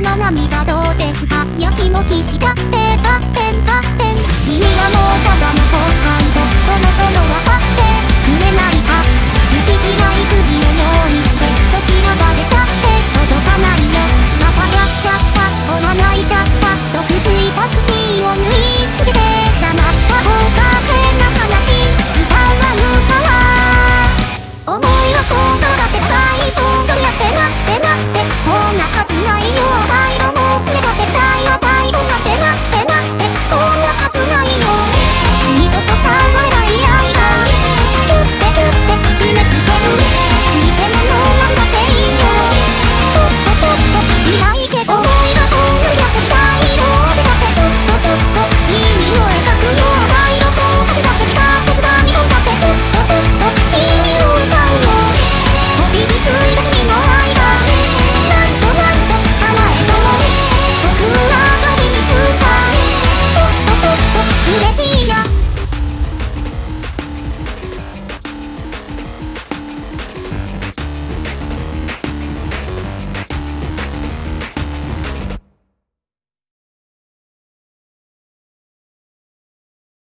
の涙どうですか？やきもきしちゃってたって。ないよ